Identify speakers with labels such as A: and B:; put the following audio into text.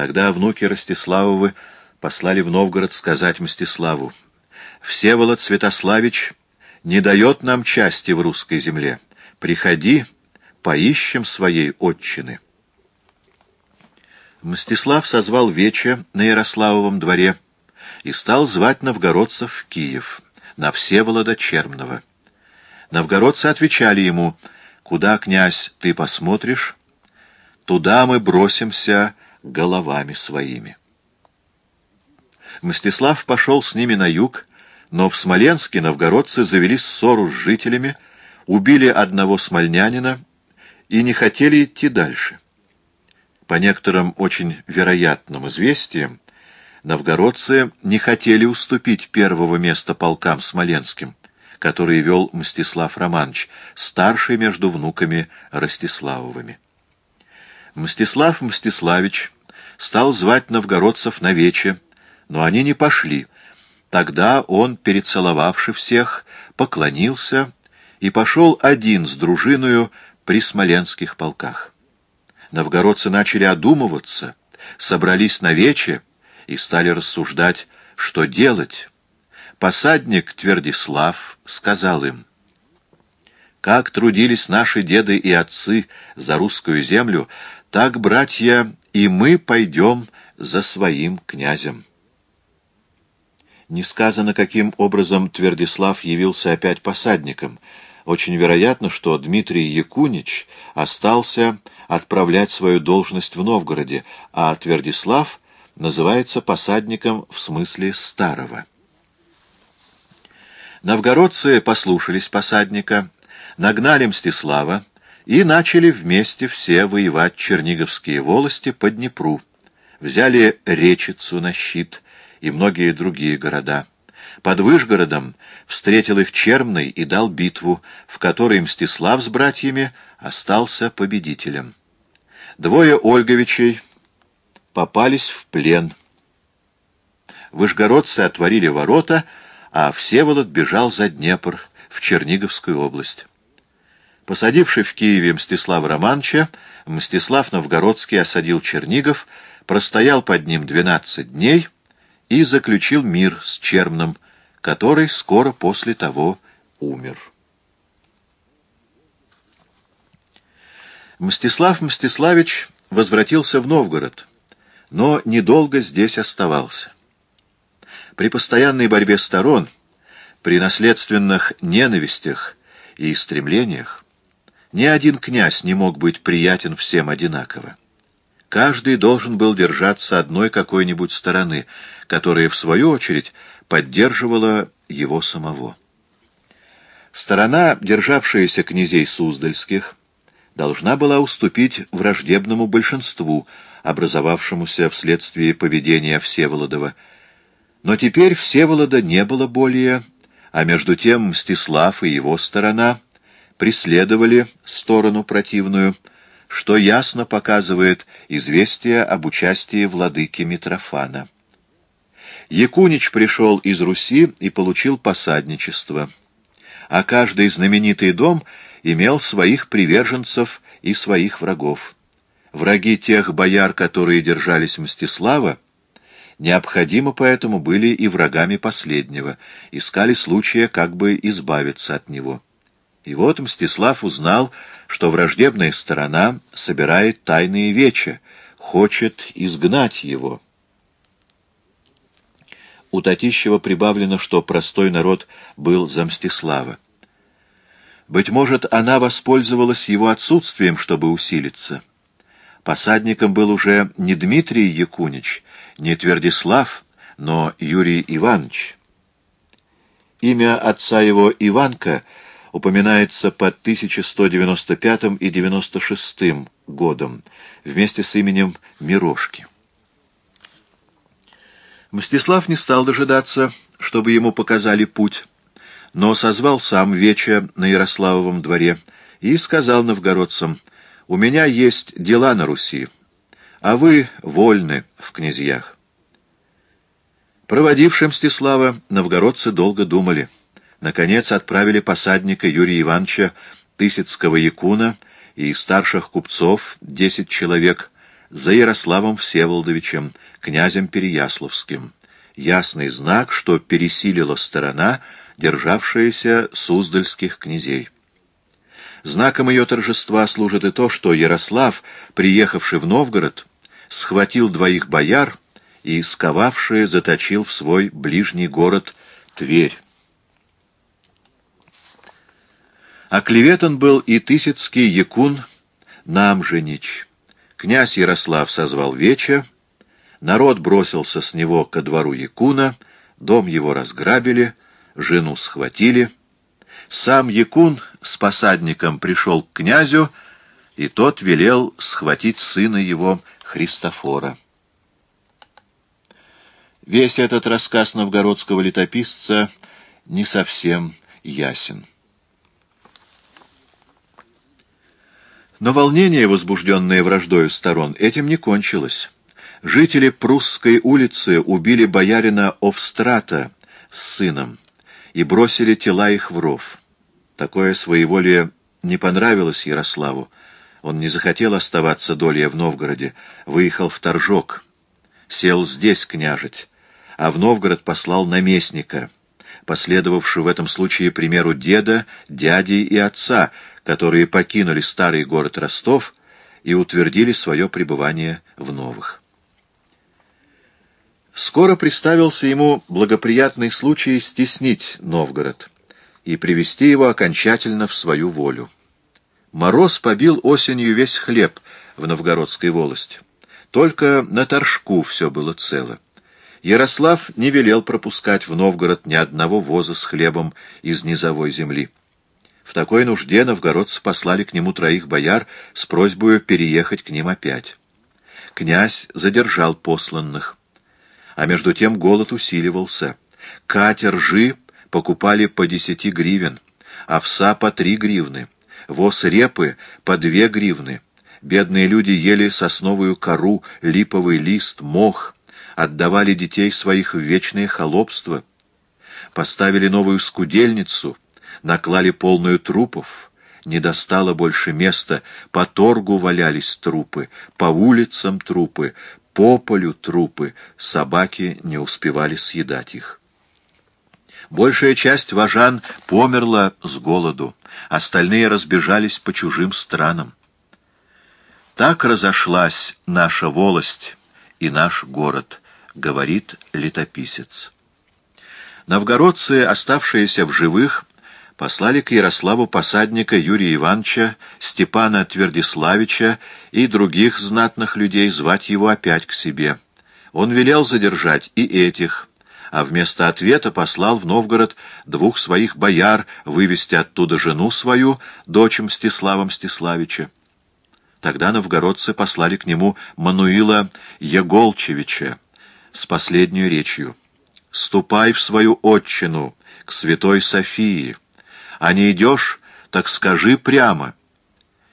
A: Тогда внуки Ростиславовы послали в Новгород сказать Мстиславу, «Всеволод Святославич не дает нам части в русской земле. Приходи, поищем своей отчины». Мстислав созвал вече на Ярославовом дворе и стал звать новгородцев в Киев, на Всеволода Чермного. Новгородцы отвечали ему, «Куда, князь, ты посмотришь, туда мы бросимся головами своими». Мстислав пошел с ними на юг, но в Смоленске новгородцы завели ссору с жителями, убили одного смольнянина и не хотели идти дальше. По некоторым очень вероятным известиям, новгородцы не хотели уступить первого места полкам смоленским, которые вел Мстислав Романович, старший между внуками Ростиславовыми. Мстислав Мстиславич стал звать новгородцев на вече, но они не пошли. Тогда он, перецеловавший всех, поклонился и пошел один с дружиною при смоленских полках. Новгородцы начали одумываться, собрались на вече и стали рассуждать, что делать. Посадник Твердислав сказал им, «Как трудились наши деды и отцы за русскую землю, так, братья, и мы пойдем за своим князем». Не сказано, каким образом Твердислав явился опять посадником. Очень вероятно, что Дмитрий Якунич остался отправлять свою должность в Новгороде, а Твердислав называется посадником в смысле старого. Новгородцы послушались посадника, нагнали Мстислава и начали вместе все воевать черниговские волости по Днепру. Взяли Речицу на щит и многие другие города. Под Выжгородом встретил их Чермный и дал битву, в которой Мстислав с братьями остался победителем. Двое Ольговичей попались в плен. Выжгородцы отворили ворота, а Всеволод бежал за Днепр, в Черниговскую область. Посадивший в Киеве Мстислава Романовича, Мстислав Новгородский осадил Чернигов, простоял под ним двенадцать дней и заключил мир с Чермным, который скоро после того умер. Мстислав Мстиславич возвратился в Новгород, но недолго здесь оставался. При постоянной борьбе сторон, при наследственных ненавистях и стремлениях, ни один князь не мог быть приятен всем одинаково. Каждый должен был держаться одной какой-нибудь стороны, которая, в свою очередь, поддерживала его самого. Сторона, державшаяся князей Суздальских, должна была уступить враждебному большинству, образовавшемуся вследствие поведения Всеволодова. Но теперь Всеволода не было более, а между тем Мстислав и его сторона преследовали сторону противную, что ясно показывает известие об участии владыки Митрофана. Якунич пришел из Руси и получил посадничество, а каждый знаменитый дом имел своих приверженцев и своих врагов. Враги тех бояр, которые держались Мстислава, необходимо поэтому были и врагами последнего, искали случая как бы избавиться от него. И вот Мстислав узнал, что враждебная сторона собирает тайные вечи, хочет изгнать его. У Татищева прибавлено, что простой народ был за Мстислава. Быть может, она воспользовалась его отсутствием, чтобы усилиться. Посадником был уже не Дмитрий Якунич, не Твердислав, но Юрий Иванович. Имя отца его Иванка упоминается под 1195 и 96 годом вместе с именем Мирошки. Мстислав не стал дожидаться, чтобы ему показали путь, но созвал сам вече на Ярославовом дворе и сказал новгородцам, «У меня есть дела на Руси, а вы вольны в князьях». Проводившим Мстислава новгородцы долго думали. Наконец отправили посадника Юрия Ивановича Тысяцкого Якуна и старших купцов, десять человек, за Ярославом Всеволодовичем, князем Переяславским. Ясный знак, что пересилила сторона, державшаяся Суздальских князей. Знаком ее торжества служит и то, что Ярослав, приехавший в Новгород, схватил двоих бояр и, сковавшие, заточил в свой ближний город Тверь. Оклеветан был и Тысяцкий Якун Намженич. Князь Ярослав созвал вече, народ бросился с него ко двору Якуна, дом его разграбили, жену схватили. Сам Якун с посадником пришел к князю, и тот велел схватить сына его Христофора. Весь этот рассказ новгородского летописца не совсем ясен. Но волнение, возбужденное враждою сторон, этим не кончилось. Жители Прусской улицы убили боярина Овстрата с сыном и бросили тела их в ров. Такое своеволие не понравилось Ярославу. Он не захотел оставаться долей в Новгороде, выехал в Торжок, сел здесь княжить, а в Новгород послал наместника, последовавший в этом случае примеру деда, дяди и отца, которые покинули старый город Ростов и утвердили свое пребывание в новых. Скоро представился ему благоприятный случай стеснить Новгород и привести его окончательно в свою волю. Мороз побил осенью весь хлеб в новгородской волости. Только на Торжку все было цело. Ярослав не велел пропускать в Новгород ни одного воза с хлебом из низовой земли. В такой нужде новгородцы послали к нему троих бояр с просьбой переехать к ним опять. Князь задержал посланных. А между тем голод усиливался. Катер ржи покупали по десяти гривен, овса по три гривны, воз репы по две гривны. Бедные люди ели сосновую кору, липовый лист, мох, отдавали детей своих в вечное холопство, поставили новую скудельницу — наклали полную трупов, не достало больше места, по торгу валялись трупы, по улицам трупы, по полю трупы, собаки не успевали съедать их. Большая часть вожан померла с голоду, остальные разбежались по чужим странам. Так разошлась наша волость и наш город, говорит летописец. Новгородцы, оставшиеся в живых, послали к Ярославу посадника Юрия Ивановича, Степана Твердиславича и других знатных людей звать его опять к себе. Он велел задержать и этих, а вместо ответа послал в Новгород двух своих бояр вывести оттуда жену свою, дочь Мстислава Мстиславича. Тогда новгородцы послали к нему Мануила Еголчевича с последней речью. «Ступай в свою отчину, к святой Софии» а не идешь, так скажи прямо,